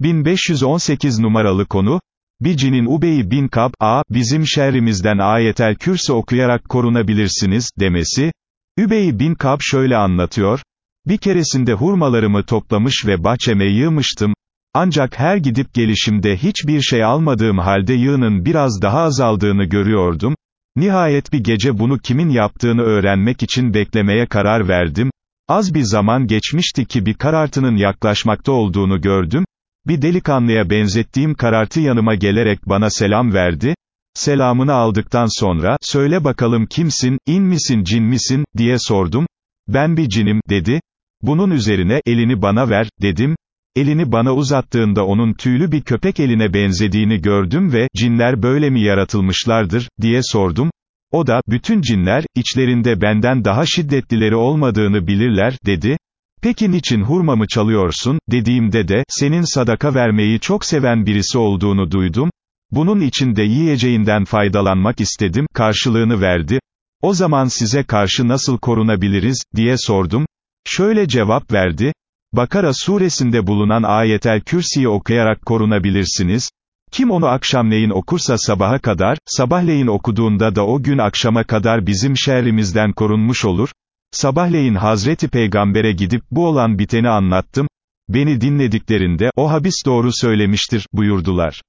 1518 numaralı konu, bir cinin Ubey bin Kab, a, bizim şerrimizden ayetel kürsü okuyarak korunabilirsiniz, demesi, Übey bin Kab şöyle anlatıyor, bir keresinde hurmalarımı toplamış ve bahçeme yığmıştım, ancak her gidip gelişimde hiçbir şey almadığım halde yığının biraz daha azaldığını görüyordum, nihayet bir gece bunu kimin yaptığını öğrenmek için beklemeye karar verdim, az bir zaman geçmişti ki bir karartının yaklaşmakta olduğunu gördüm, bir delikanlıya benzettiğim karartı yanıma gelerek bana selam verdi, selamını aldıktan sonra, söyle bakalım kimsin, in misin cin misin, diye sordum, ben bir cinim, dedi, bunun üzerine, elini bana ver, dedim, elini bana uzattığında onun tüylü bir köpek eline benzediğini gördüm ve, cinler böyle mi yaratılmışlardır, diye sordum, o da, bütün cinler, içlerinde benden daha şiddetlileri olmadığını bilirler, dedi, Peki niçin hurmamı çalıyorsun, dediğimde de, senin sadaka vermeyi çok seven birisi olduğunu duydum, bunun için de yiyeceğinden faydalanmak istedim, karşılığını verdi, o zaman size karşı nasıl korunabiliriz, diye sordum, şöyle cevap verdi, Bakara suresinde bulunan ayetel kürsiyi okuyarak korunabilirsiniz, kim onu akşamleyin okursa sabaha kadar, sabahleyin okuduğunda da o gün akşama kadar bizim şerrimizden korunmuş olur, Sabahleyin Hazreti Peygamber'e gidip bu olan biteni anlattım, beni dinlediklerinde, o habis doğru söylemiştir, buyurdular.